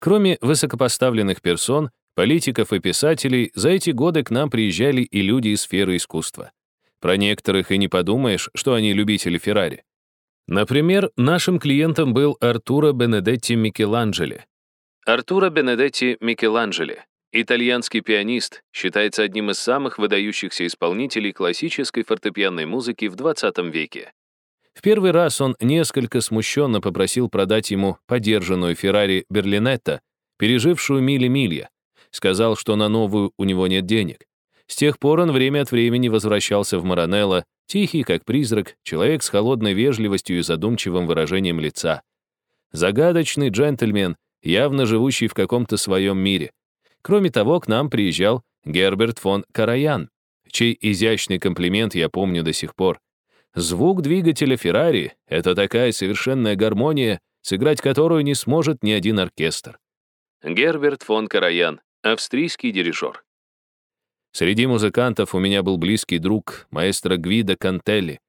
Кроме высокопоставленных персон, политиков и писателей, за эти годы к нам приезжали и люди из сферы искусства. Про некоторых и не подумаешь, что они любители Феррари. Например, нашим клиентом был Артуро Бенедетти Микеланджеле. Артуро Бенедетти Микеланджеле, итальянский пианист, считается одним из самых выдающихся исполнителей классической фортепианной музыки в 20 веке. В первый раз он несколько смущенно попросил продать ему подержанную Феррари Берлинетта, пережившую мили-милья. Сказал, что на новую у него нет денег. С тех пор он время от времени возвращался в Маранелло, тихий, как призрак, человек с холодной вежливостью и задумчивым выражением лица. Загадочный джентльмен, явно живущий в каком-то своем мире. Кроме того, к нам приезжал Герберт фон Караян, чей изящный комплимент я помню до сих пор. Звук двигателя Феррари — это такая совершенная гармония, сыграть которую не сможет ни один оркестр. Герберт фон Караян, австрийский дирижер. Среди музыкантов у меня был близкий друг, маэстро Гвидо Кантелли.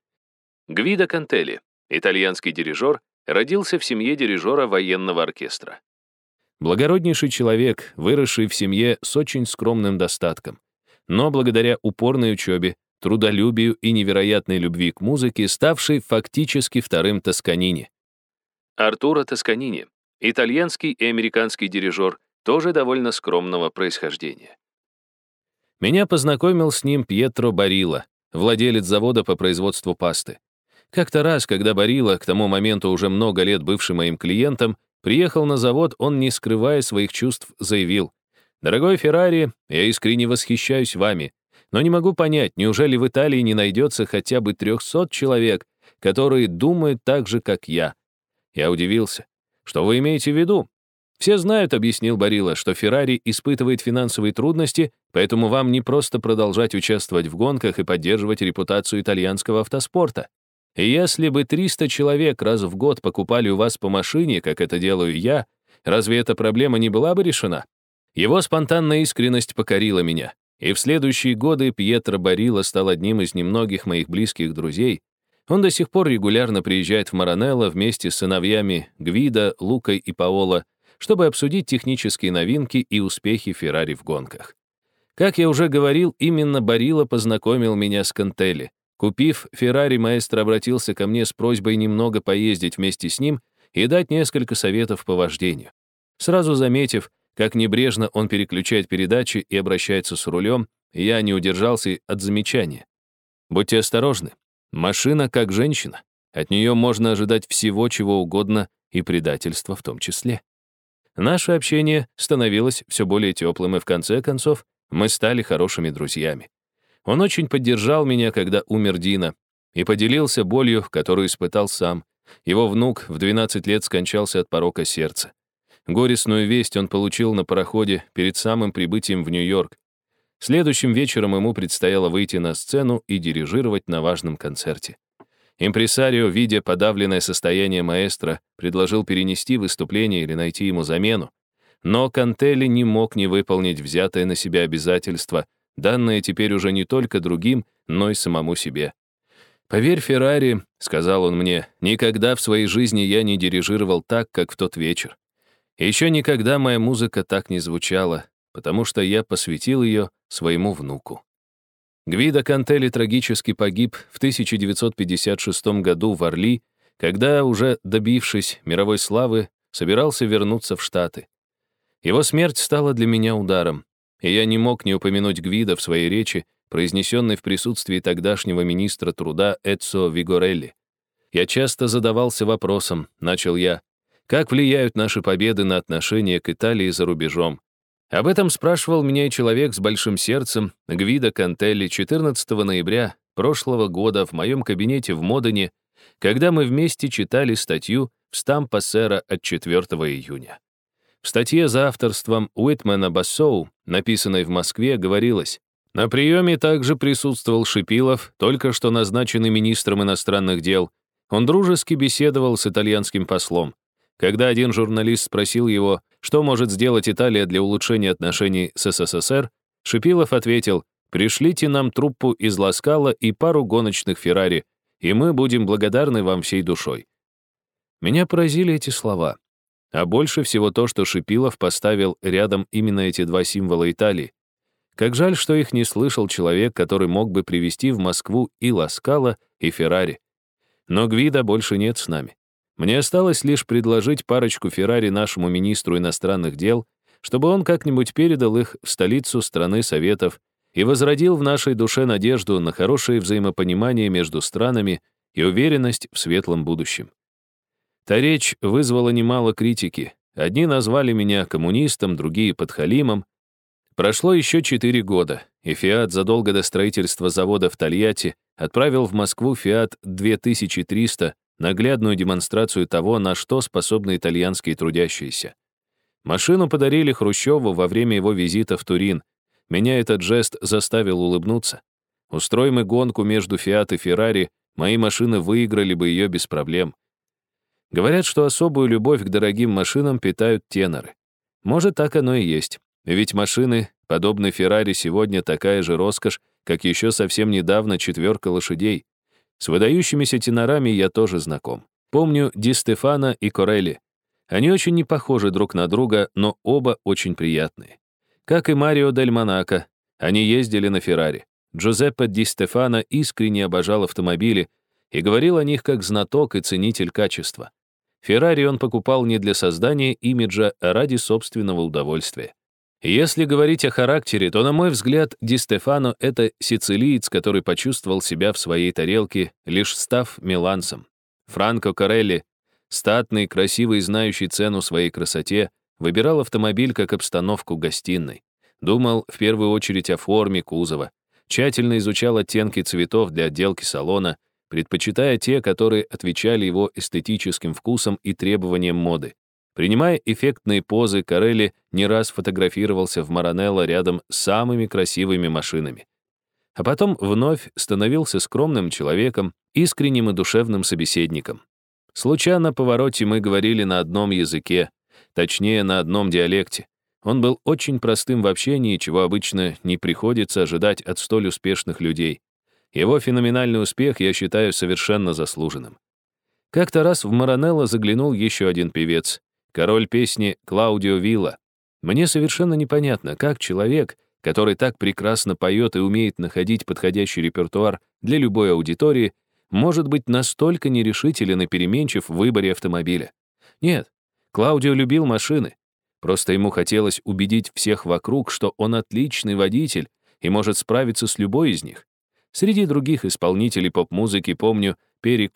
Гвидо Кантелли, итальянский дирижер, родился в семье дирижера военного оркестра. Благороднейший человек, выросший в семье с очень скромным достатком. Но благодаря упорной учебе, трудолюбию и невероятной любви к музыке, ставший фактически вторым Тосканини. Артуро Тосканини, итальянский и американский дирижер, тоже довольно скромного происхождения. Меня познакомил с ним Пьетро Барилла, владелец завода по производству пасты. Как-то раз, когда Барилла, к тому моменту уже много лет бывший моим клиентом, приехал на завод, он, не скрывая своих чувств, заявил, «Дорогой Феррари, я искренне восхищаюсь вами, но не могу понять, неужели в Италии не найдется хотя бы 300 человек, которые думают так же, как я?» Я удивился. «Что вы имеете в виду?» Все знают, объяснил Барилла, что Феррари испытывает финансовые трудности, поэтому вам не просто продолжать участвовать в гонках и поддерживать репутацию итальянского автоспорта. И если бы 300 человек раз в год покупали у вас по машине, как это делаю я, разве эта проблема не была бы решена? Его спонтанная искренность покорила меня. И в следующие годы Пьетро Барилла стал одним из немногих моих близких друзей. Он до сих пор регулярно приезжает в Маранелло вместе с сыновьями Гвида, Лукой и Паоло, чтобы обсудить технические новинки и успехи Феррари в гонках. Как я уже говорил, именно Барилла познакомил меня с Кантелли. Купив Феррари, маэстро обратился ко мне с просьбой немного поездить вместе с ним и дать несколько советов по вождению. Сразу заметив, как небрежно он переключает передачи и обращается с рулем, я не удержался от замечания. Будьте осторожны. Машина как женщина. От нее можно ожидать всего, чего угодно, и предательства в том числе. Наше общение становилось все более теплым, и в конце концов мы стали хорошими друзьями. Он очень поддержал меня, когда умер Дина, и поделился болью, которую испытал сам. Его внук в 12 лет скончался от порока сердца. Горестную весть он получил на пароходе перед самым прибытием в Нью-Йорк. Следующим вечером ему предстояло выйти на сцену и дирижировать на важном концерте. Импресарио, видя подавленное состояние маэстро, предложил перенести выступление или найти ему замену. Но Кантелли не мог не выполнить взятое на себя обязательство, данное теперь уже не только другим, но и самому себе. «Поверь, Феррари», — сказал он мне, — «никогда в своей жизни я не дирижировал так, как в тот вечер. Еще никогда моя музыка так не звучала, потому что я посвятил ее своему внуку». Гвидо Кантелли трагически погиб в 1956 году в Орли, когда, уже добившись мировой славы, собирался вернуться в Штаты. Его смерть стала для меня ударом, и я не мог не упомянуть Гвида в своей речи, произнесенной в присутствии тогдашнего министра труда Эдсо Вигорелли. Я часто задавался вопросом, начал я, как влияют наши победы на отношения к Италии за рубежом? Об этом спрашивал меня и человек с большим сердцем, Гвида Кантелли, 14 ноября прошлого года в моем кабинете в Модене, когда мы вместе читали статью в Стампассера от 4 июня. В статье за авторством Уитмена Бассоу, написанной в Москве, говорилось, на приеме также присутствовал Шипилов, только что назначенный министром иностранных дел. Он дружески беседовал с итальянским послом. Когда один журналист спросил его, что может сделать Италия для улучшения отношений с СССР, Шипилов ответил, «Пришлите нам труппу из Ласкала и пару гоночных Феррари, и мы будем благодарны вам всей душой». Меня поразили эти слова. А больше всего то, что Шипилов поставил рядом именно эти два символа Италии. Как жаль, что их не слышал человек, который мог бы привести в Москву и Ласкала, и Феррари. Но Гвида больше нет с нами. Мне осталось лишь предложить парочку Феррари нашему министру иностранных дел, чтобы он как-нибудь передал их в столицу страны Советов и возродил в нашей душе надежду на хорошее взаимопонимание между странами и уверенность в светлом будущем. Та речь вызвала немало критики. Одни назвали меня коммунистом, другие — подхалимом. Прошло еще четыре года, и «Фиат» задолго до строительства завода в Тольятти отправил в Москву «Фиат 2300», наглядную демонстрацию того, на что способны итальянские трудящиеся. Машину подарили Хрущеву во время его визита в Турин. Меня этот жест заставил улыбнуться. Устроим мы гонку между «Фиат» и «Феррари», мои машины выиграли бы ее без проблем. Говорят, что особую любовь к дорогим машинам питают теноры. Может, так оно и есть. Ведь машины, подобные «Феррари», сегодня такая же роскошь, как еще совсем недавно четверка лошадей. С выдающимися тенорами я тоже знаком. Помню Ди Стефана и Корелли. Они очень не похожи друг на друга, но оба очень приятные. Как и Марио Дель Монако, они ездили на Феррари. Джузеппе Ди Стефано искренне обожал автомобили и говорил о них как знаток и ценитель качества. Феррари он покупал не для создания имиджа, а ради собственного удовольствия. Если говорить о характере, то, на мой взгляд, Ди Стефано — это сицилиец, который почувствовал себя в своей тарелке, лишь став миланцем. Франко Карелли, статный, красивый, знающий цену своей красоте, выбирал автомобиль как обстановку гостиной. Думал в первую очередь о форме кузова, тщательно изучал оттенки цветов для отделки салона, предпочитая те, которые отвечали его эстетическим вкусам и требованиям моды. Принимая эффектные позы, Карелли не раз фотографировался в Маранелло рядом с самыми красивыми машинами. А потом вновь становился скромным человеком, искренним и душевным собеседником. Случайно на повороте мы говорили на одном языке, точнее, на одном диалекте. Он был очень простым в общении, чего обычно не приходится ожидать от столь успешных людей. Его феноменальный успех я считаю совершенно заслуженным. Как-то раз в Маранелло заглянул еще один певец, король песни Клаудио Вилла. Мне совершенно непонятно, как человек, который так прекрасно поет и умеет находить подходящий репертуар для любой аудитории, может быть настолько нерешителен и переменчив в выборе автомобиля. Нет, Клаудио любил машины. Просто ему хотелось убедить всех вокруг, что он отличный водитель и может справиться с любой из них. Среди других исполнителей поп-музыки помню Перри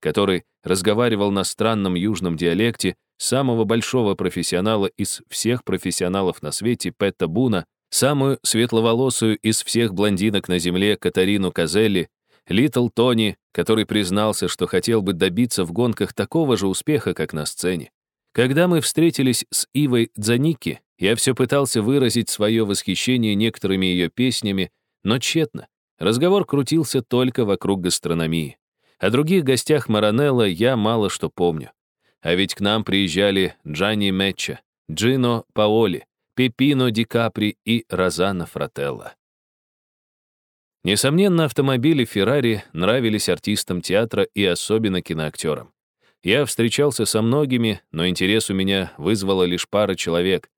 который разговаривал на странном южном диалекте самого большого профессионала из всех профессионалов на свете Петта Буна, самую светловолосую из всех блондинок на земле Катарину Казелли, Литл Тони, который признался, что хотел бы добиться в гонках такого же успеха, как на сцене. Когда мы встретились с Ивой Дзаники, я все пытался выразить свое восхищение некоторыми ее песнями, но тщетно. Разговор крутился только вокруг гастрономии. О других гостях Маранелла я мало что помню. А ведь к нам приезжали Джанни Мечча, Джино Паоли, Пепино Ди Капри и Розана Фрателла. Несомненно, автомобили Феррари нравились артистам театра и особенно киноактерам. Я встречался со многими, но интерес у меня вызвала лишь пара человек.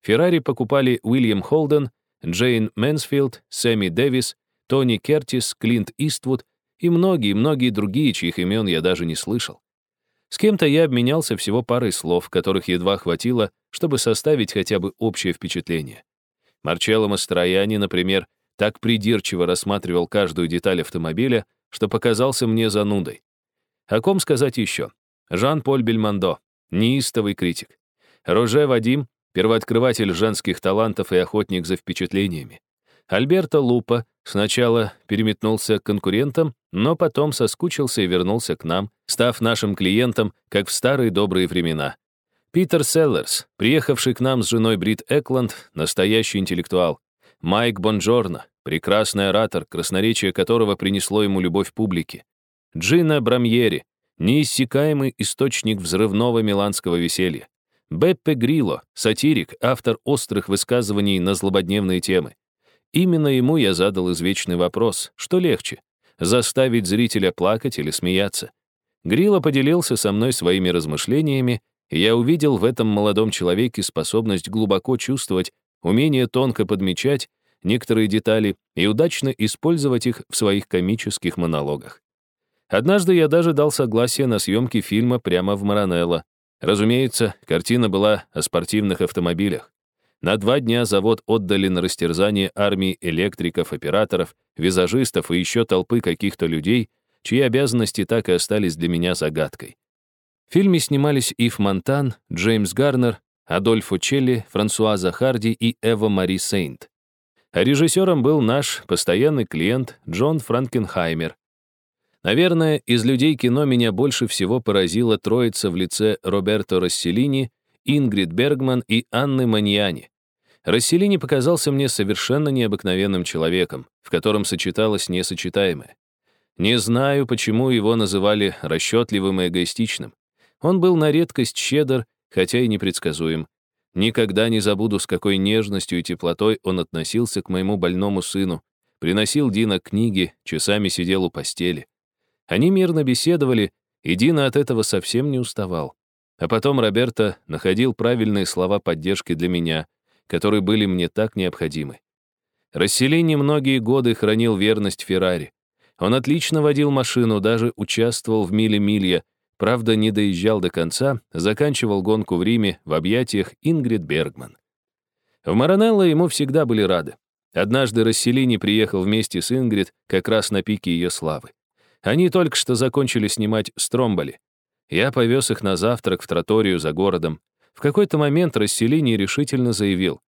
Феррари покупали Уильям Холден, Джейн Мэнсфилд, Сэмми Дэвис, Тони Кертис, Клинт Иствуд и многие-многие другие, чьих имен я даже не слышал. С кем-то я обменялся всего парой слов, которых едва хватило, чтобы составить хотя бы общее впечатление. Марчелло Мастрояни, например, так придирчиво рассматривал каждую деталь автомобиля, что показался мне занудой. О ком сказать еще? Жан-Поль Бельмондо, неистовый критик. Роже Вадим, первооткрыватель женских талантов и охотник за впечатлениями. Альберто Лупа сначала переметнулся к конкурентам, но потом соскучился и вернулся к нам, став нашим клиентом, как в старые добрые времена. Питер Селлерс, приехавший к нам с женой Брит Экланд, настоящий интеллектуал. Майк Бонджорно, прекрасный оратор, красноречие которого принесло ему любовь публики. Джина Брамьери, неиссякаемый источник взрывного миланского веселья. Беппе Грило, сатирик, автор острых высказываний на злободневные темы. Именно ему я задал извечный вопрос, что легче, заставить зрителя плакать или смеяться. Грило поделился со мной своими размышлениями, и я увидел в этом молодом человеке способность глубоко чувствовать, умение тонко подмечать некоторые детали и удачно использовать их в своих комических монологах. Однажды я даже дал согласие на съемки фильма прямо в Маранелло. Разумеется, картина была о спортивных автомобилях. На два дня завод отдали на растерзание армии электриков, операторов, визажистов и еще толпы каких-то людей, чьи обязанности так и остались для меня загадкой. В фильме снимались Ив Монтан, Джеймс Гарнер, Адольфо Челли, Франсуаза Харди и Эва Мари Сейнт. А режиссером был наш постоянный клиент Джон Франкенхаймер, Наверное, из людей кино меня больше всего поразила троица в лице Роберто Расселини, Ингрид Бергман и Анны Маньяни. Расселини показался мне совершенно необыкновенным человеком, в котором сочеталось несочетаемое. Не знаю, почему его называли расчетливым и эгоистичным. Он был на редкость щедр, хотя и непредсказуем. Никогда не забуду, с какой нежностью и теплотой он относился к моему больному сыну, приносил Дина книги, часами сидел у постели. Они мирно беседовали, и Дина от этого совсем не уставал. А потом Роберто находил правильные слова поддержки для меня, которые были мне так необходимы. Расселини многие годы хранил верность Феррари. Он отлично водил машину, даже участвовал в миле-милья, правда, не доезжал до конца, заканчивал гонку в Риме в объятиях Ингрид Бергман. В Маранелло ему всегда были рады. Однажды Расселини приехал вместе с Ингрид как раз на пике ее славы. Они только что закончили снимать Стромболи. Я повез их на завтрак в троторию за городом. В какой-то момент Расселини решительно заявил,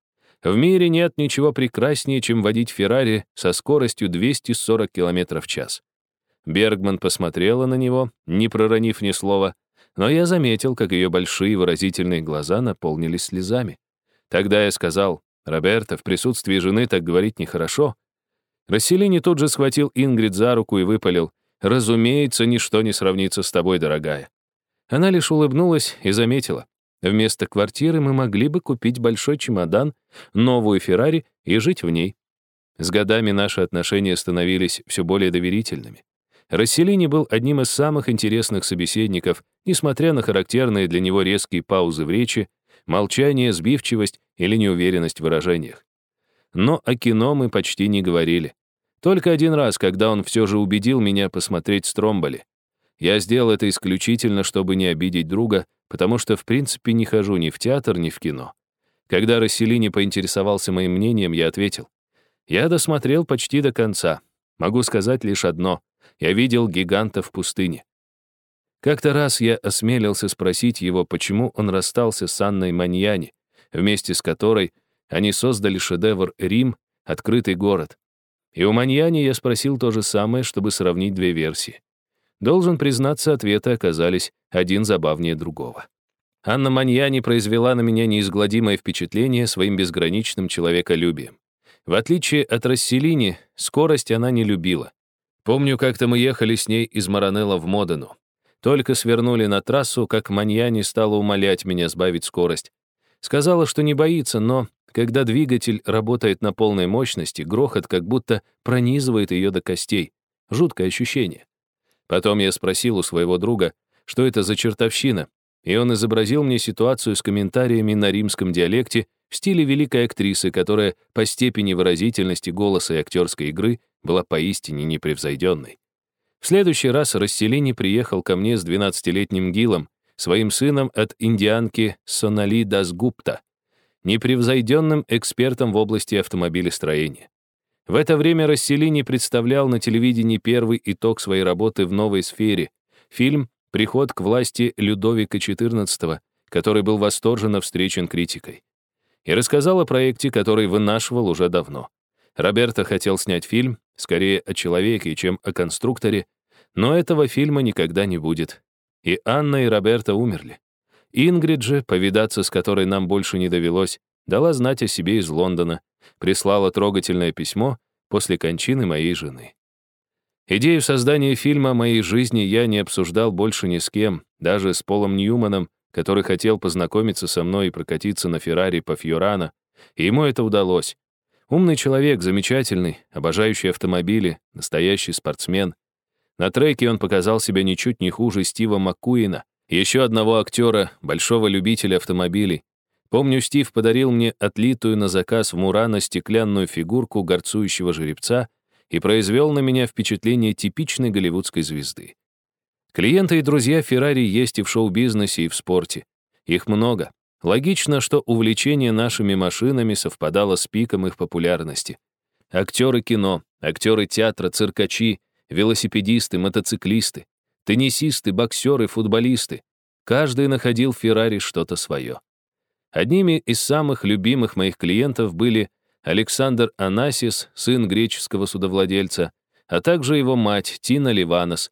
«В мире нет ничего прекраснее, чем водить Феррари со скоростью 240 км в час». Бергман посмотрела на него, не проронив ни слова, но я заметил, как ее большие выразительные глаза наполнились слезами. Тогда я сказал, «Роберто, в присутствии жены так говорить нехорошо». Расселини тут же схватил Ингрид за руку и выпалил, Разумеется, ничто не сравнится с тобой, дорогая. Она лишь улыбнулась и заметила. Вместо квартиры мы могли бы купить большой чемодан, новую Феррари и жить в ней. С годами наши отношения становились все более доверительными. Расселини был одним из самых интересных собеседников, несмотря на характерные для него резкие паузы в речи, молчание, сбивчивость или неуверенность в выражениях. Но о кино мы почти не говорили. Только один раз, когда он все же убедил меня посмотреть Стромболи. Я сделал это исключительно, чтобы не обидеть друга, потому что, в принципе, не хожу ни в театр, ни в кино. Когда Расселини поинтересовался моим мнением, я ответил. Я досмотрел почти до конца. Могу сказать лишь одно. Я видел гиганта в пустыне. Как-то раз я осмелился спросить его, почему он расстался с Анной Маньяни, вместе с которой они создали шедевр «Рим. Открытый город». И у Маньяни я спросил то же самое, чтобы сравнить две версии. Должен признаться, ответы оказались один забавнее другого. Анна Маньяни произвела на меня неизгладимое впечатление своим безграничным человеколюбием. В отличие от Расселини, скорость она не любила. Помню, как-то мы ехали с ней из Маранелла в Модену. Только свернули на трассу, как Маньяни стала умолять меня сбавить скорость. Сказала, что не боится, но когда двигатель работает на полной мощности, грохот как будто пронизывает ее до костей. Жуткое ощущение. Потом я спросил у своего друга, что это за чертовщина, и он изобразил мне ситуацию с комментариями на римском диалекте в стиле великой актрисы, которая по степени выразительности голоса и актерской игры была поистине непревзойденной. В следующий раз Расселини приехал ко мне с 12-летним Гилом, своим сыном от индианки Сонали Дасгупта, непревзойденным экспертом в области автомобилестроения. В это время Расселини представлял на телевидении первый итог своей работы в новой сфере — фильм «Приход к власти Людовика XIV», который был восторженно встречен критикой. И рассказал о проекте, который вынашивал уже давно. Роберто хотел снять фильм, скорее о человеке, чем о конструкторе, но этого фильма никогда не будет. И Анна и Роберто умерли. Ингрид же, повидаться с которой нам больше не довелось, дала знать о себе из Лондона, прислала трогательное письмо после кончины моей жены. Идею создания фильма о моей жизни я не обсуждал больше ни с кем, даже с Полом Ньюманом, который хотел познакомиться со мной и прокатиться на Феррари по Фьорано, и ему это удалось. Умный человек, замечательный, обожающий автомобили, настоящий спортсмен. На треке он показал себя ничуть не хуже Стива Маккуина, Еще одного актера, большого любителя автомобилей. Помню, Стив подарил мне отлитую на заказ в Мурано стеклянную фигурку горцующего жеребца и произвел на меня впечатление типичной голливудской звезды. Клиенты и друзья Феррари есть и в шоу-бизнесе, и в спорте. Их много. Логично, что увлечение нашими машинами совпадало с пиком их популярности. Актеры кино, актеры театра, циркачи, велосипедисты, мотоциклисты, теннисисты, боксеры, футболисты. Каждый находил в Феррари что-то свое. Одними из самых любимых моих клиентов были Александр Анасис, сын греческого судовладельца, а также его мать Тина Ливанос.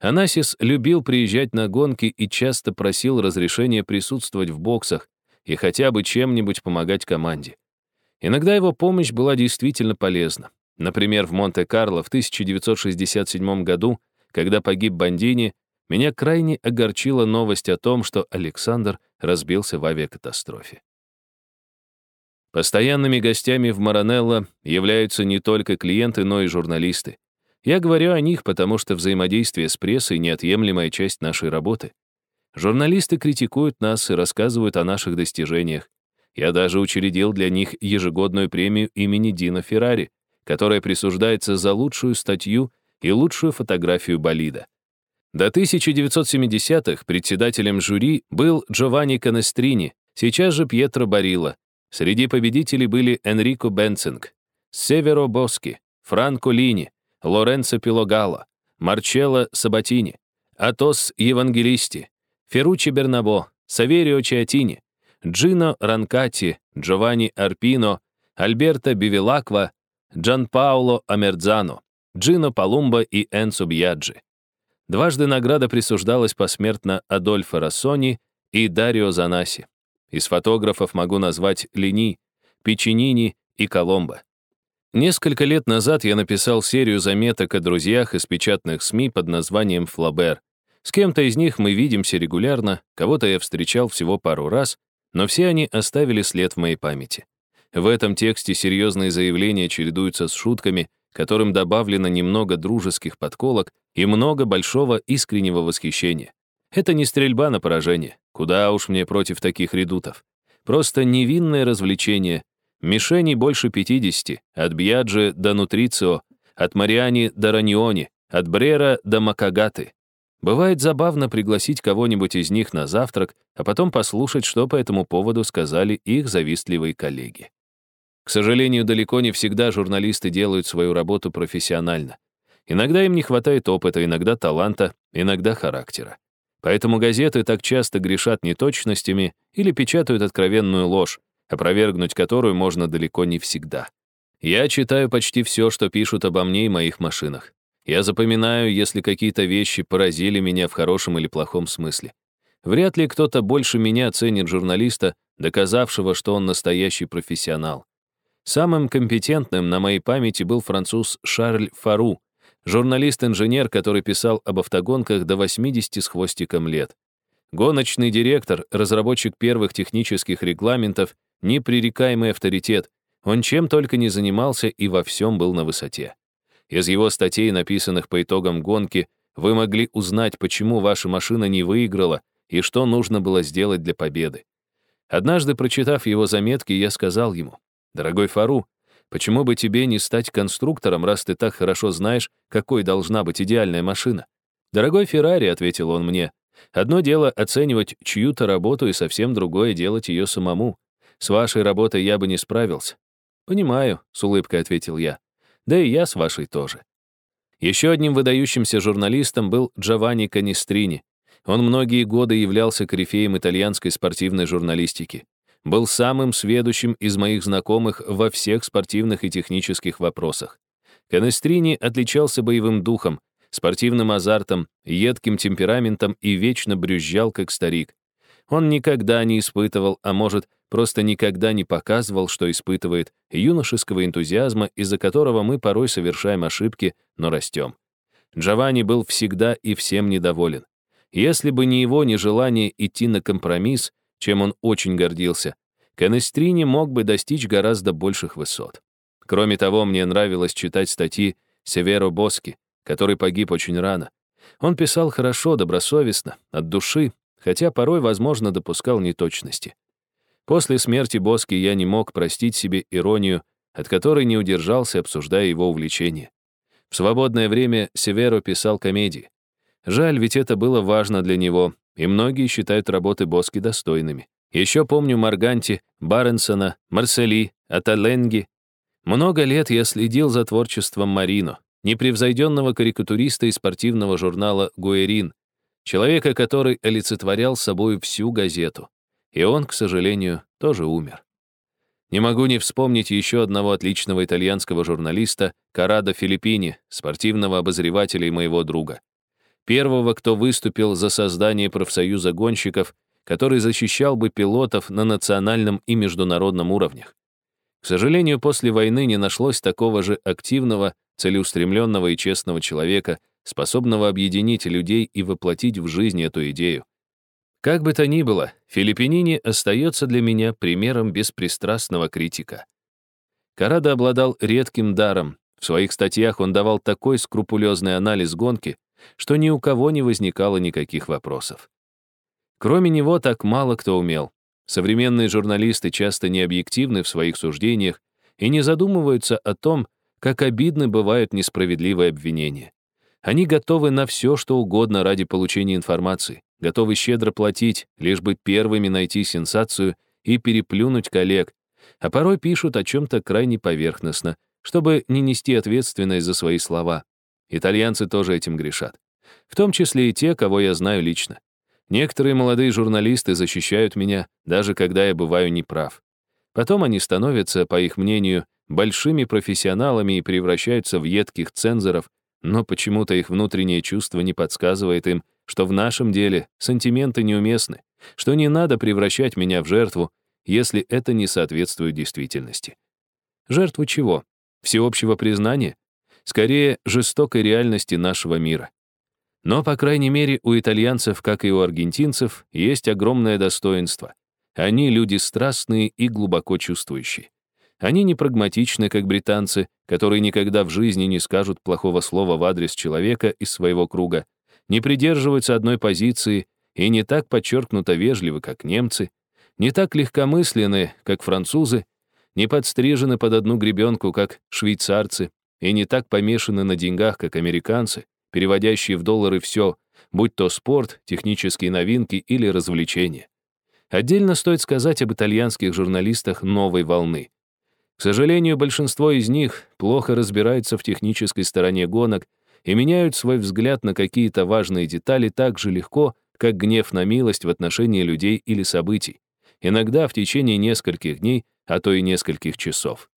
Анасис любил приезжать на гонки и часто просил разрешения присутствовать в боксах и хотя бы чем-нибудь помогать команде. Иногда его помощь была действительно полезна. Например, в Монте-Карло в 1967 году, когда погиб Бандини, меня крайне огорчила новость о том, что Александр разбился в авиакатастрофе. Постоянными гостями в Маранелло являются не только клиенты, но и журналисты. Я говорю о них, потому что взаимодействие с прессой — неотъемлемая часть нашей работы. Журналисты критикуют нас и рассказывают о наших достижениях. Я даже учредил для них ежегодную премию имени Дина Феррари, которая присуждается за лучшую статью и лучшую фотографию болида. До 1970-х председателем жюри был Джованни Канестрини, сейчас же Пьетро Барилла. Среди победителей были Энрико Бенцинг, Северо Боски, Франко Лини, Лоренцо Пилогало, Марчелло Сабатини, Атос Евангелисти, Ферручи Бернабо, Саверио Чиатини, Джино Ранкати, Джованни Арпино, Альберто Бивилаква, Джан Пауло Амердзано, Джино Палумба и Энцо Бьяджи. Дважды награда присуждалась посмертно Адольфо Рассони и Дарио Занаси. Из фотографов могу назвать Лини, Печенини и Коломбо. Несколько лет назад я написал серию заметок о друзьях из печатных СМИ под названием «Флабер». С кем-то из них мы видимся регулярно, кого-то я встречал всего пару раз, но все они оставили след в моей памяти. В этом тексте серьезные заявления чередуются с шутками, которым добавлено немного дружеских подколок и много большого искреннего восхищения. Это не стрельба на поражение. Куда уж мне против таких редутов. Просто невинное развлечение. Мишени больше 50, от Бьяджи до Нутрицио, от Мариани до Раньони, от Брера до Макагаты. Бывает забавно пригласить кого-нибудь из них на завтрак, а потом послушать, что по этому поводу сказали их завистливые коллеги. К сожалению, далеко не всегда журналисты делают свою работу профессионально. Иногда им не хватает опыта, иногда таланта, иногда характера. Поэтому газеты так часто грешат неточностями или печатают откровенную ложь, опровергнуть которую можно далеко не всегда. Я читаю почти все, что пишут обо мне и моих машинах. Я запоминаю, если какие-то вещи поразили меня в хорошем или плохом смысле. Вряд ли кто-то больше меня ценит журналиста, доказавшего, что он настоящий профессионал. Самым компетентным на моей памяти был француз Шарль Фару, журналист-инженер, который писал об автогонках до 80 с хвостиком лет. Гоночный директор, разработчик первых технических регламентов, непререкаемый авторитет. Он чем только не занимался и во всем был на высоте. Из его статей, написанных по итогам гонки, вы могли узнать, почему ваша машина не выиграла и что нужно было сделать для победы. Однажды, прочитав его заметки, я сказал ему, Дорогой Фару, почему бы тебе не стать конструктором, раз ты так хорошо знаешь, какой должна быть идеальная машина? Дорогой Феррари, ответил он мне, одно дело оценивать чью-то работу и совсем другое делать ее самому. С вашей работой я бы не справился. Понимаю, с улыбкой ответил я. Да и я с вашей тоже. Еще одним выдающимся журналистом был Джованни Канистрини. Он многие годы являлся корифеем итальянской спортивной журналистики был самым сведущим из моих знакомых во всех спортивных и технических вопросах. Канестрини отличался боевым духом, спортивным азартом, едким темпераментом и вечно брюзжал, как старик. Он никогда не испытывал, а может, просто никогда не показывал, что испытывает, юношеского энтузиазма, из-за которого мы порой совершаем ошибки, но растем. Джованни был всегда и всем недоволен. Если бы не его нежелание идти на компромисс, чем он очень гордился, Канестрини мог бы достичь гораздо больших высот. Кроме того, мне нравилось читать статьи Северо Боски, который погиб очень рано. Он писал хорошо, добросовестно, от души, хотя порой, возможно, допускал неточности. После смерти Боски я не мог простить себе иронию, от которой не удержался, обсуждая его увлечение. В свободное время Северо писал комедии. Жаль, ведь это было важно для него, и многие считают работы Боски достойными. Еще помню Марганти, Баренсона, Марсели, Аталенги. Много лет я следил за творчеством Марино, непревзойденного карикатуриста из спортивного журнала «Гуэрин», человека, который олицетворял собой всю газету. И он, к сожалению, тоже умер. Не могу не вспомнить еще одного отличного итальянского журналиста Карадо Филиппини, спортивного обозревателя и моего друга. Первого, кто выступил за создание профсоюза гонщиков, который защищал бы пилотов на национальном и международном уровнях. К сожалению, после войны не нашлось такого же активного, целеустремленного и честного человека, способного объединить людей и воплотить в жизнь эту идею. Как бы то ни было, Филиппинини остается для меня примером беспристрастного критика. Карадо обладал редким даром. В своих статьях он давал такой скрупулезный анализ гонки, что ни у кого не возникало никаких вопросов. Кроме него так мало кто умел. Современные журналисты часто необъективны в своих суждениях и не задумываются о том, как обидны бывают несправедливые обвинения. Они готовы на все, что угодно ради получения информации готовы щедро платить, лишь бы первыми найти сенсацию и переплюнуть коллег, а порой пишут о чем-то крайне поверхностно, чтобы не нести ответственность за свои слова. Итальянцы тоже этим грешат. В том числе и те, кого я знаю лично. Некоторые молодые журналисты защищают меня, даже когда я бываю неправ. Потом они становятся, по их мнению, большими профессионалами и превращаются в едких цензоров, но почему-то их внутреннее чувство не подсказывает им, что в нашем деле сантименты неуместны, что не надо превращать меня в жертву, если это не соответствует действительности. Жертву чего? Всеобщего признания? Скорее, жестокой реальности нашего мира. Но, по крайней мере, у итальянцев, как и у аргентинцев, есть огромное достоинство. Они люди страстные и глубоко чувствующие. Они не прагматичны, как британцы, которые никогда в жизни не скажут плохого слова в адрес человека из своего круга, не придерживаются одной позиции и не так подчеркнуто вежливы, как немцы, не так легкомысленны, как французы, не подстрижены под одну гребенку, как швейцарцы, и не так помешаны на деньгах, как американцы, переводящие в доллары все, будь то спорт, технические новинки или развлечения. Отдельно стоит сказать об итальянских журналистах новой волны. К сожалению, большинство из них плохо разбираются в технической стороне гонок и меняют свой взгляд на какие-то важные детали так же легко, как гнев на милость в отношении людей или событий, иногда в течение нескольких дней, а то и нескольких часов.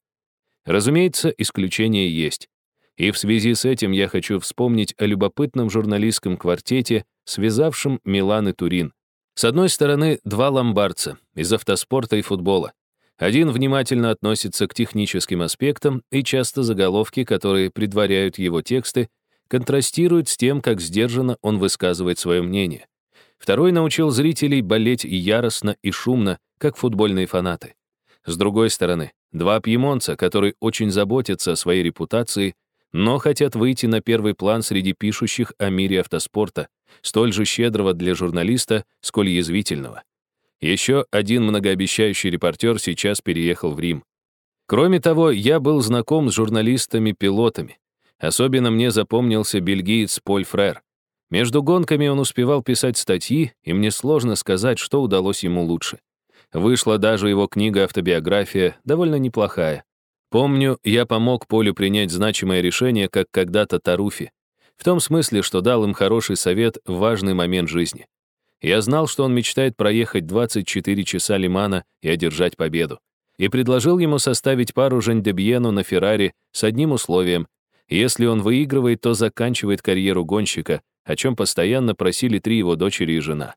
Разумеется, исключения есть. И в связи с этим я хочу вспомнить о любопытном журналистском квартете, связавшем Милан и Турин. С одной стороны, два ломбардца из автоспорта и футбола. Один внимательно относится к техническим аспектам, и часто заголовки, которые предваряют его тексты, контрастирует с тем, как сдержанно он высказывает свое мнение. Второй научил зрителей болеть яростно и шумно, как футбольные фанаты. С другой стороны, два пьемонца, которые очень заботятся о своей репутации, но хотят выйти на первый план среди пишущих о мире автоспорта, столь же щедрого для журналиста, сколь язвительного. Еще один многообещающий репортер сейчас переехал в Рим. Кроме того, я был знаком с журналистами-пилотами, Особенно мне запомнился бельгиец Поль Фрер. Между гонками он успевал писать статьи, и мне сложно сказать, что удалось ему лучше. Вышла даже его книга-автобиография, довольно неплохая. Помню, я помог Полю принять значимое решение, как когда-то Таруфи. В том смысле, что дал им хороший совет в важный момент жизни. Я знал, что он мечтает проехать 24 часа Лимана и одержать победу. И предложил ему составить пару Жень-Дебьену на Феррари с одним условием если он выигрывает, то заканчивает карьеру гонщика, о чем постоянно просили три его дочери и жена.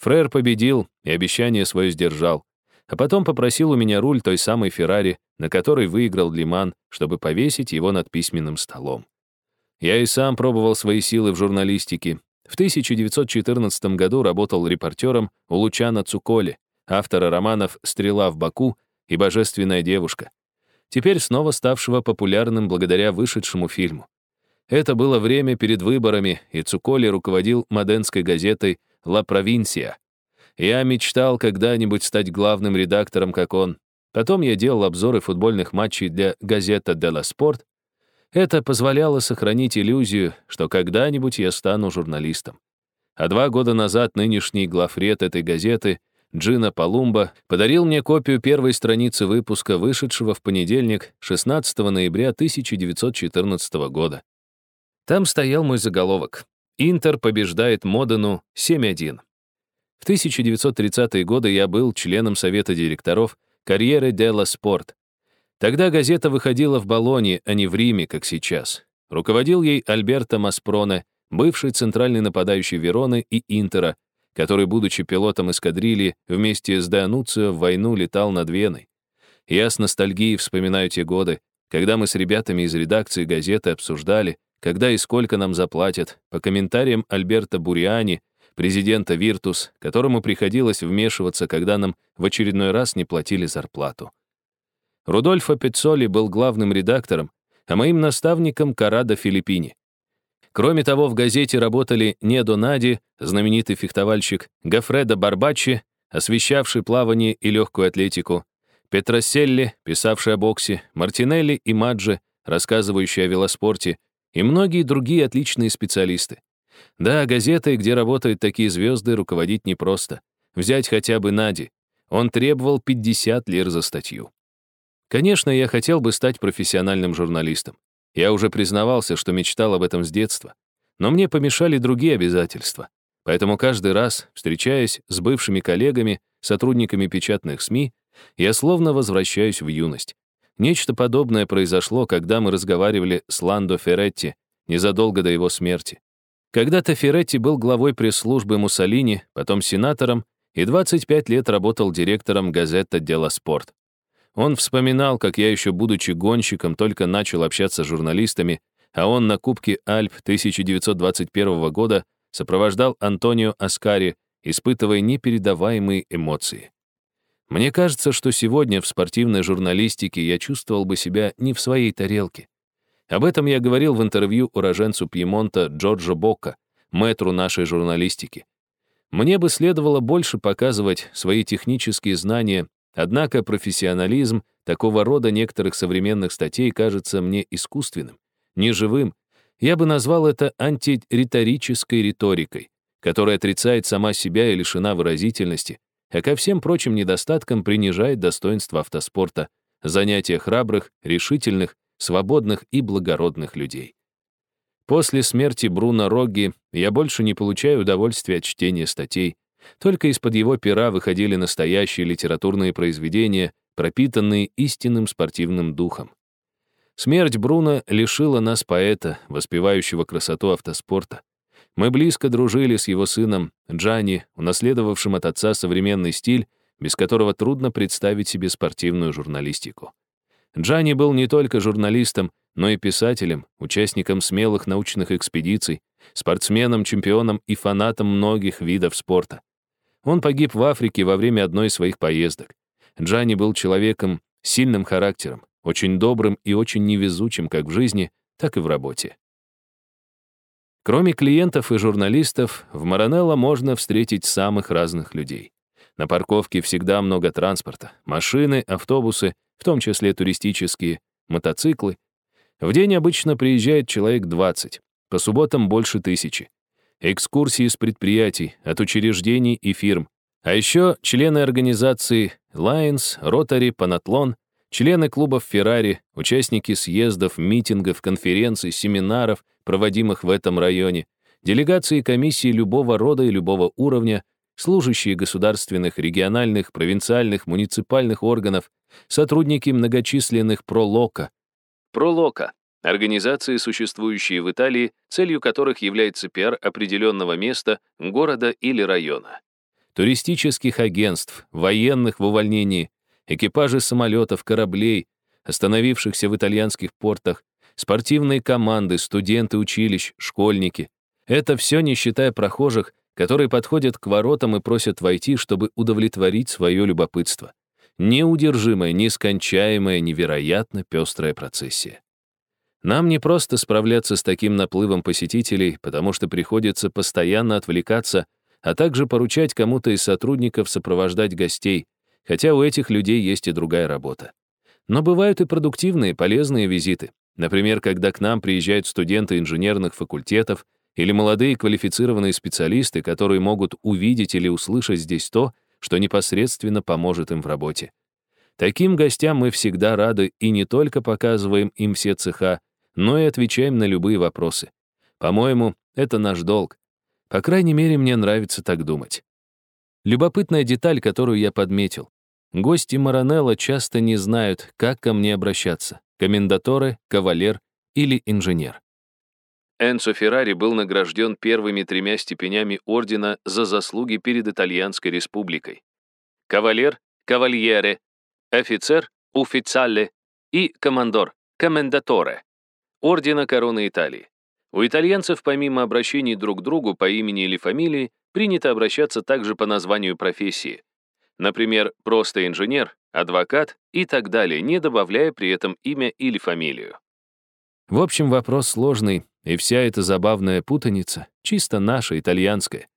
Фрер победил и обещание свое сдержал, а потом попросил у меня руль той самой Феррари, на которой выиграл Лиман, чтобы повесить его над письменным столом. Я и сам пробовал свои силы в журналистике. В 1914 году работал репортером у Лучана Цуколи, автора романов «Стрела в Баку» и «Божественная девушка», теперь снова ставшего популярным благодаря вышедшему фильму. Это было время перед выборами, и Цуколи руководил моденской газетой «Ла Провинсия». Я мечтал когда-нибудь стать главным редактором, как он. Потом я делал обзоры футбольных матчей для газета «Делла Спорт». Это позволяло сохранить иллюзию, что когда-нибудь я стану журналистом. А два года назад нынешний главред этой газеты Джина Палумба подарил мне копию первой страницы выпуска, вышедшего в понедельник, 16 ноября 1914 года. Там стоял мой заголовок. «Интер побеждает Модену 7-1». В 1930-е годы я был членом совета директоров «Карьеры Делла Спорт». Тогда газета выходила в Болоне, а не в Риме, как сейчас. Руководил ей Альберто Маспроне, бывший центральный нападающий Вероны и Интера, который, будучи пилотом эскадрильи, вместе с Деануцио в войну летал над Веной. Я с ностальгией вспоминаю те годы, когда мы с ребятами из редакции газеты обсуждали, когда и сколько нам заплатят, по комментариям Альберта Буриани, президента Виртус, которому приходилось вмешиваться, когда нам в очередной раз не платили зарплату. Рудольфо Пецоли был главным редактором, а моим наставником Карадо Филиппини. Кроме того, в газете работали Недо Нади, знаменитый фехтовальщик, Гафредо Барбаччи, освещавший плавание и легкую атлетику, Петроселли, писавший о боксе, Мартинелли и Маджи, рассказывающий о велоспорте, и многие другие отличные специалисты. Да, газетой, где работают такие звезды, руководить непросто. Взять хотя бы Нади. Он требовал 50 лир за статью. Конечно, я хотел бы стать профессиональным журналистом. Я уже признавался, что мечтал об этом с детства. Но мне помешали другие обязательства. Поэтому каждый раз, встречаясь с бывшими коллегами, сотрудниками печатных СМИ, я словно возвращаюсь в юность. Нечто подобное произошло, когда мы разговаривали с Ландо Ферретти незадолго до его смерти. Когда-то Ферретти был главой пресс-службы Муссолини, потом сенатором, и 25 лет работал директором газета «Дело спорт». Он вспоминал, как я еще будучи гонщиком только начал общаться с журналистами, а он на Кубке Альп 1921 года сопровождал Антонио Аскари, испытывая непередаваемые эмоции. Мне кажется, что сегодня в спортивной журналистике я чувствовал бы себя не в своей тарелке. Об этом я говорил в интервью уроженцу Пьемонта Джорджо Бокко, мэтру нашей журналистики. Мне бы следовало больше показывать свои технические знания, однако профессионализм такого рода некоторых современных статей кажется мне искусственным, неживым. Я бы назвал это антириторической риторикой, которая отрицает сама себя и лишена выразительности, а ко всем прочим недостаткам принижает достоинство автоспорта, занятия храбрых, решительных, свободных и благородных людей. После смерти Бруно Рогги я больше не получаю удовольствия от чтения статей. Только из-под его пера выходили настоящие литературные произведения, пропитанные истинным спортивным духом. Смерть Бруно лишила нас поэта, воспевающего красоту автоспорта. Мы близко дружили с его сыном Джани, унаследовавшим от отца современный стиль, без которого трудно представить себе спортивную журналистику. Джани был не только журналистом, но и писателем, участником смелых научных экспедиций, спортсменом, чемпионом и фанатом многих видов спорта. Он погиб в Африке во время одной из своих поездок. Джани был человеком с сильным характером, очень добрым и очень невезучим как в жизни, так и в работе. Кроме клиентов и журналистов, в Маранелло можно встретить самых разных людей. На парковке всегда много транспорта. Машины, автобусы, в том числе туристические, мотоциклы. В день обычно приезжает человек 20, по субботам больше тысячи. Экскурсии с предприятий, от учреждений и фирм. А еще члены организации Lions, Rotary, Панатлон, члены клубов Феррари, участники съездов, митингов, конференций, семинаров, проводимых в этом районе, делегации комиссии любого рода и любого уровня, служащие государственных, региональных, провинциальных, муниципальных органов, сотрудники многочисленных пролока. Пролока — организации, существующие в Италии, целью которых является пиар определенного места, города или района. Туристических агентств, военных в увольнении, экипажи самолетов, кораблей, остановившихся в итальянских портах, спортивные команды, студенты училищ, школьники. Это все не считая прохожих, которые подходят к воротам и просят войти, чтобы удовлетворить свое любопытство. Неудержимая, нескончаемая, невероятно пестрая процессия. Нам не просто справляться с таким наплывом посетителей, потому что приходится постоянно отвлекаться, а также поручать кому-то из сотрудников сопровождать гостей, хотя у этих людей есть и другая работа. Но бывают и продуктивные, полезные визиты. Например, когда к нам приезжают студенты инженерных факультетов или молодые квалифицированные специалисты, которые могут увидеть или услышать здесь то, что непосредственно поможет им в работе. Таким гостям мы всегда рады и не только показываем им все цеха, но и отвечаем на любые вопросы. По-моему, это наш долг. По крайней мере, мне нравится так думать. Любопытная деталь, которую я подметил. Гости Маранелла часто не знают, как ко мне обращаться — комендаторе, кавалер или инженер. Энцо Феррари был награжден первыми тремя степенями ордена за заслуги перед Итальянской республикой. Кавалер, кавальере, офицер, уфициале и командор, комендаторе, ордена короны Италии. У итальянцев помимо обращений друг к другу по имени или фамилии принято обращаться также по названию профессии. Например, просто инженер, адвокат и так далее, не добавляя при этом имя или фамилию. В общем, вопрос сложный, и вся эта забавная путаница чисто наша, итальянская.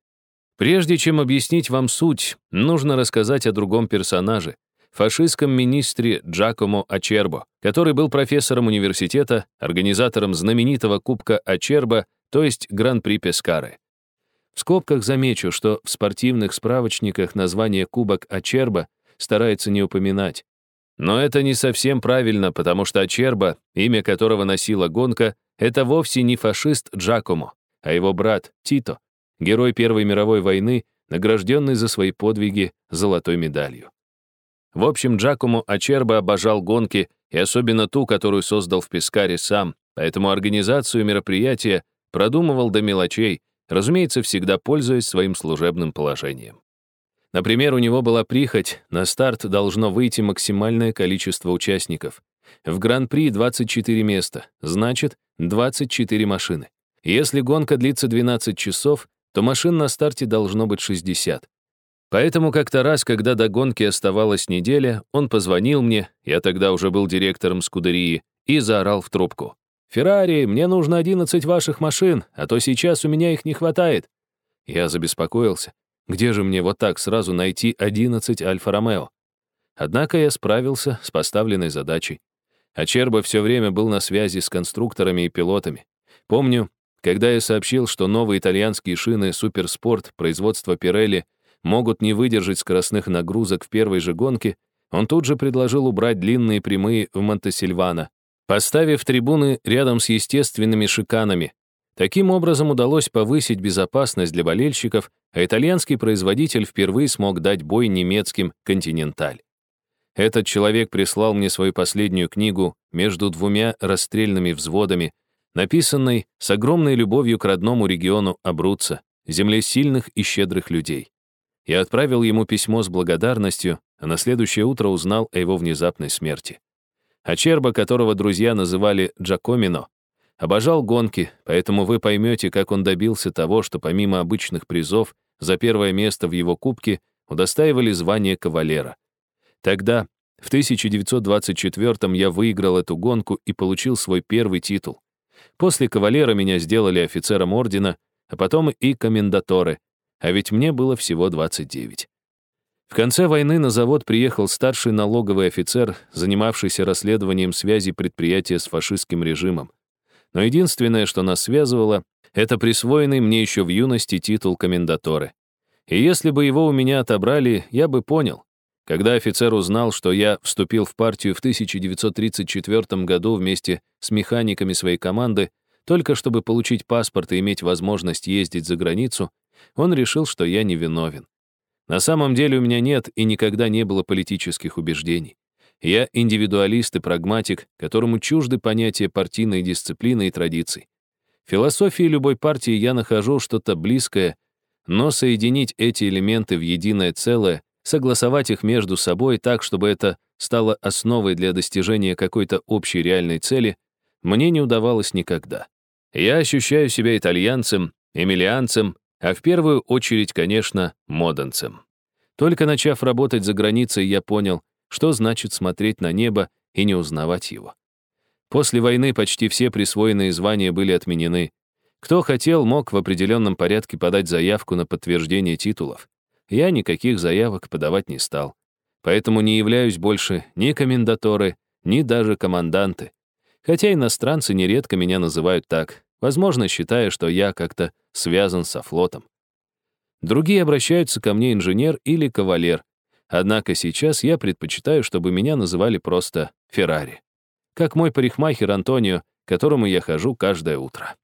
Прежде чем объяснить вам суть, нужно рассказать о другом персонаже, фашистском министре Джакомо Ачербо, который был профессором университета, организатором знаменитого Кубка Ачербо, то есть Гран-при Пескары. В скобках замечу, что в спортивных справочниках название Кубок Ачерба старается не упоминать. Но это не совсем правильно, потому что Ачерба, имя которого носила гонка, это вовсе не фашист Джакомо, а его брат Тито, герой Первой мировой войны, награжденный за свои подвиги золотой медалью. В общем, Джакомо Ачерба обожал гонки, и особенно ту, которую создал в Пескаре сам, поэтому организацию мероприятия продумывал до мелочей, разумеется, всегда пользуясь своим служебным положением. Например, у него была прихоть, на старт должно выйти максимальное количество участников. В Гран-при 24 места, значит, 24 машины. Если гонка длится 12 часов, то машин на старте должно быть 60. Поэтому как-то раз, когда до гонки оставалась неделя, он позвонил мне, я тогда уже был директором Скудерии, и заорал в трубку. «Феррари, мне нужно 11 ваших машин, а то сейчас у меня их не хватает». Я забеспокоился. Где же мне вот так сразу найти 11 Альфа-Ромео? Однако я справился с поставленной задачей. А Черба все время был на связи с конструкторами и пилотами. Помню, когда я сообщил, что новые итальянские шины «Суперспорт» производства Пирелли могут не выдержать скоростных нагрузок в первой же гонке, он тут же предложил убрать длинные прямые в Монтесильвано, поставив трибуны рядом с естественными шиканами. Таким образом удалось повысить безопасность для болельщиков, а итальянский производитель впервые смог дать бой немецким «Континенталь». Этот человек прислал мне свою последнюю книгу «Между двумя расстрельными взводами», написанной с огромной любовью к родному региону Абруца, земле сильных и щедрых людей. Я отправил ему письмо с благодарностью, а на следующее утро узнал о его внезапной смерти. Ачерба, которого друзья называли Джакомино, обожал гонки, поэтому вы поймете, как он добился того, что помимо обычных призов за первое место в его кубке удостаивали звание кавалера. Тогда, в 1924 я выиграл эту гонку и получил свой первый титул. После кавалера меня сделали офицером ордена, а потом и комендаторы, а ведь мне было всего 29. В конце войны на завод приехал старший налоговый офицер, занимавшийся расследованием связи предприятия с фашистским режимом. Но единственное, что нас связывало, это присвоенный мне еще в юности титул комендаторы. И если бы его у меня отобрали, я бы понял. Когда офицер узнал, что я вступил в партию в 1934 году вместе с механиками своей команды, только чтобы получить паспорт и иметь возможность ездить за границу, он решил, что я невиновен. На самом деле у меня нет и никогда не было политических убеждений. Я индивидуалист и прагматик, которому чужды понятия партийной дисциплины и традиций. В философии любой партии я нахожу что-то близкое, но соединить эти элементы в единое целое, согласовать их между собой так, чтобы это стало основой для достижения какой-то общей реальной цели, мне не удавалось никогда. Я ощущаю себя итальянцем, эмилианцем, а в первую очередь, конечно, моденцем. Только начав работать за границей, я понял, что значит смотреть на небо и не узнавать его. После войны почти все присвоенные звания были отменены. Кто хотел, мог в определенном порядке подать заявку на подтверждение титулов. Я никаких заявок подавать не стал. Поэтому не являюсь больше ни комендаторы, ни даже команданты. Хотя иностранцы нередко меня называют так, возможно, считая, что я как-то связан со флотом. Другие обращаются ко мне инженер или кавалер, однако сейчас я предпочитаю, чтобы меня называли просто Феррари. Как мой парикмахер Антонио, которому я хожу каждое утро.